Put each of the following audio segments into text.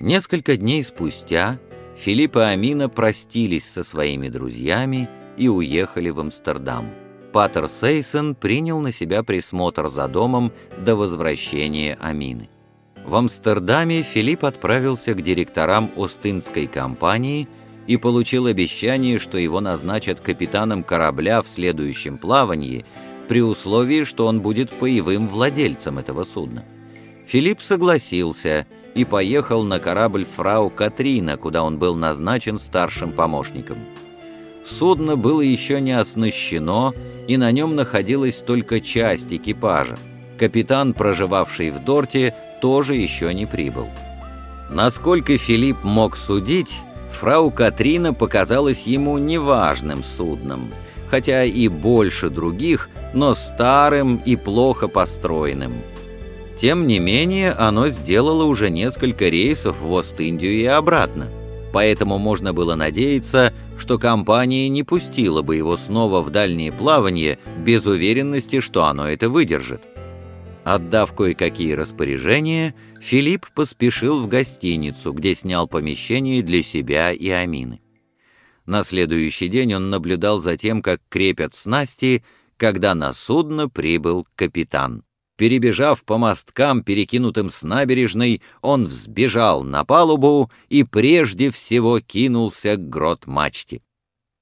Несколько дней спустя Филипп и Амина простились со своими друзьями и уехали в Амстердам. Патер Сейсон принял на себя присмотр за домом до возвращения Амины. В Амстердаме Филипп отправился к директорам Остинской компании и получил обещание, что его назначат капитаном корабля в следующем плавании, при условии, что он будет паевым владельцем этого судна. Филипп согласился и поехал на корабль «Фрау Катрина», куда он был назначен старшим помощником. Судно было еще не оснащено, и на нем находилась только часть экипажа. Капитан, проживавший в Дорте, тоже еще не прибыл. Насколько Филипп мог судить, фрау Катрина показалась ему неважным судном, хотя и больше других, но старым и плохо построенным. Тем не менее, оно сделало уже несколько рейсов в Ост-Индию и обратно, поэтому можно было надеяться, что компания не пустила бы его снова в дальние плавания без уверенности, что оно это выдержит. Отдав кое-какие распоряжения, Филипп поспешил в гостиницу, где снял помещение для себя и Амины. На следующий день он наблюдал за тем, как крепят снасти, когда на судно прибыл капитан. Перебежав по мосткам, перекинутым с набережной, он взбежал на палубу и прежде всего кинулся к грот-мачте.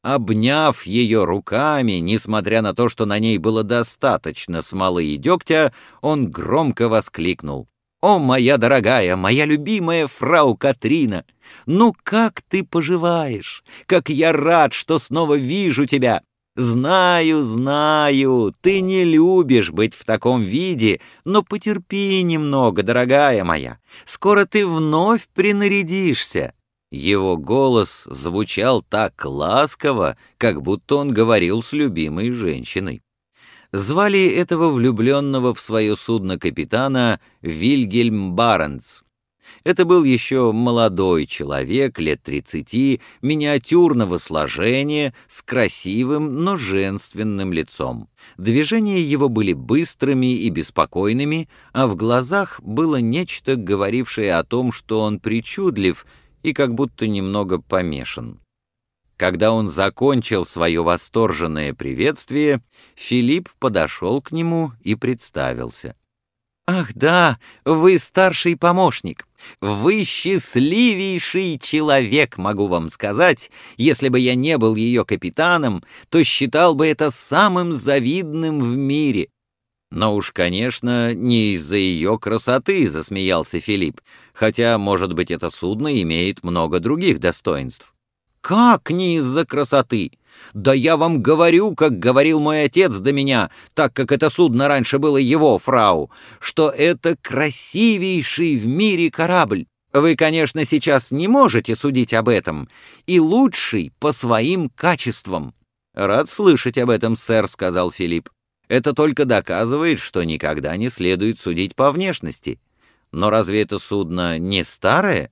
Обняв ее руками, несмотря на то, что на ней было достаточно смолы и дегтя, он громко воскликнул. «О, моя дорогая, моя любимая фрау Катрина! Ну как ты поживаешь? Как я рад, что снова вижу тебя! Знаю, знаю, ты не любишь быть в таком виде, но потерпи немного, дорогая моя. Скоро ты вновь принарядишься. Его голос звучал так ласково, как будто он говорил с любимой женщиной. Звали этого влюбленного в свое судно капитана Вильгельм Баренц. Это был еще молодой человек, лет тридцати, миниатюрного сложения, с красивым, но женственным лицом. Движения его были быстрыми и беспокойными, а в глазах было нечто, говорившее о том, что он причудлив и как будто немного помешан. Когда он закончил свое восторженное приветствие, Филипп подошел к нему и представился. «Ах да, вы старший помощник. Вы счастливейший человек, могу вам сказать. Если бы я не был ее капитаном, то считал бы это самым завидным в мире». «Но уж, конечно, не из-за ее красоты», — засмеялся Филипп, «хотя, может быть, это судно имеет много других достоинств». «Как не из-за красоты? Да я вам говорю, как говорил мой отец до меня, так как это судно раньше было его, фрау, что это красивейший в мире корабль. Вы, конечно, сейчас не можете судить об этом, и лучший по своим качествам. Рад слышать об этом, сэр, сказал Филипп. Это только доказывает, что никогда не следует судить по внешности. Но разве это судно не старое?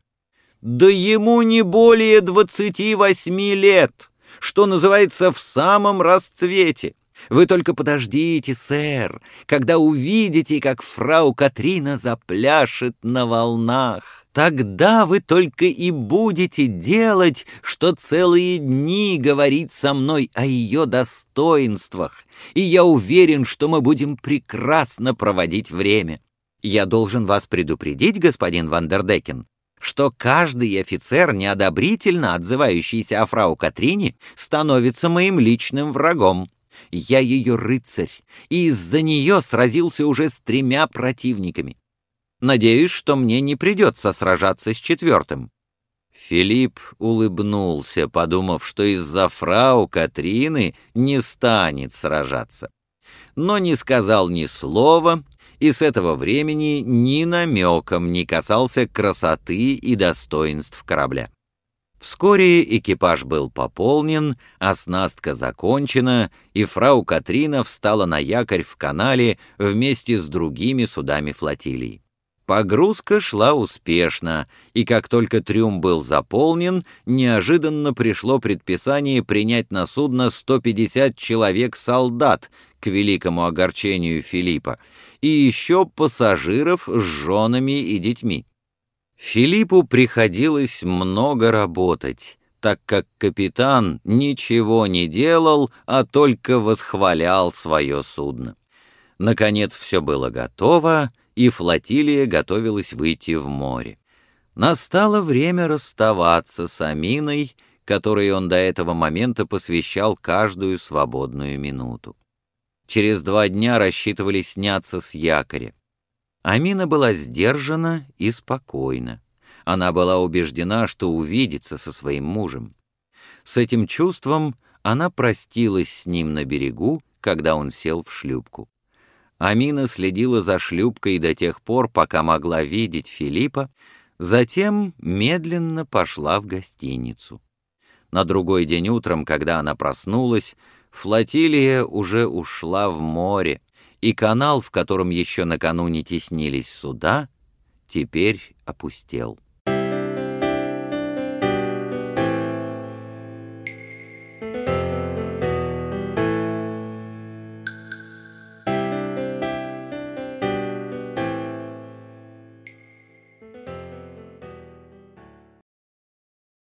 Да ему не более двадцати восьми лет что называется, в самом расцвете. Вы только подождите, сэр, когда увидите, как фрау Катрина запляшет на волнах. Тогда вы только и будете делать, что целые дни говорить со мной о ее достоинствах, и я уверен, что мы будем прекрасно проводить время. Я должен вас предупредить, господин Вандердекен, что каждый офицер, неодобрительно отзывающийся о фрау Катрине, становится моим личным врагом. Я ее рыцарь, и из-за нее сразился уже с тремя противниками. Надеюсь, что мне не придется сражаться с четвертым». Филипп улыбнулся, подумав, что из-за фрау Катрины не станет сражаться. Но не сказал ни слова и с этого времени ни намеком не касался красоты и достоинств корабля. Вскоре экипаж был пополнен, оснастка закончена, и фрау Катрина встала на якорь в канале вместе с другими судами флотилии. Погрузка шла успешно, и как только трюм был заполнен, неожиданно пришло предписание принять на судно 150 человек-солдат, к великому огорчению Филиппа, и еще пассажиров с женами и детьми. Филиппу приходилось много работать, так как капитан ничего не делал, а только восхвалял свое судно. Наконец все было готово, и флотилия готовилась выйти в море. Настало время расставаться с Аминой, которой он до этого момента посвящал каждую свободную минуту. Через два дня рассчитывали сняться с якоря. Амина была сдержана и спокойна. Она была убеждена, что увидится со своим мужем. С этим чувством она простилась с ним на берегу, когда он сел в шлюпку. Амина следила за шлюпкой до тех пор, пока могла видеть Филиппа, затем медленно пошла в гостиницу. На другой день утром, когда она проснулась, флотилия уже ушла в море, и канал, в котором еще накануне теснились суда, теперь опустел.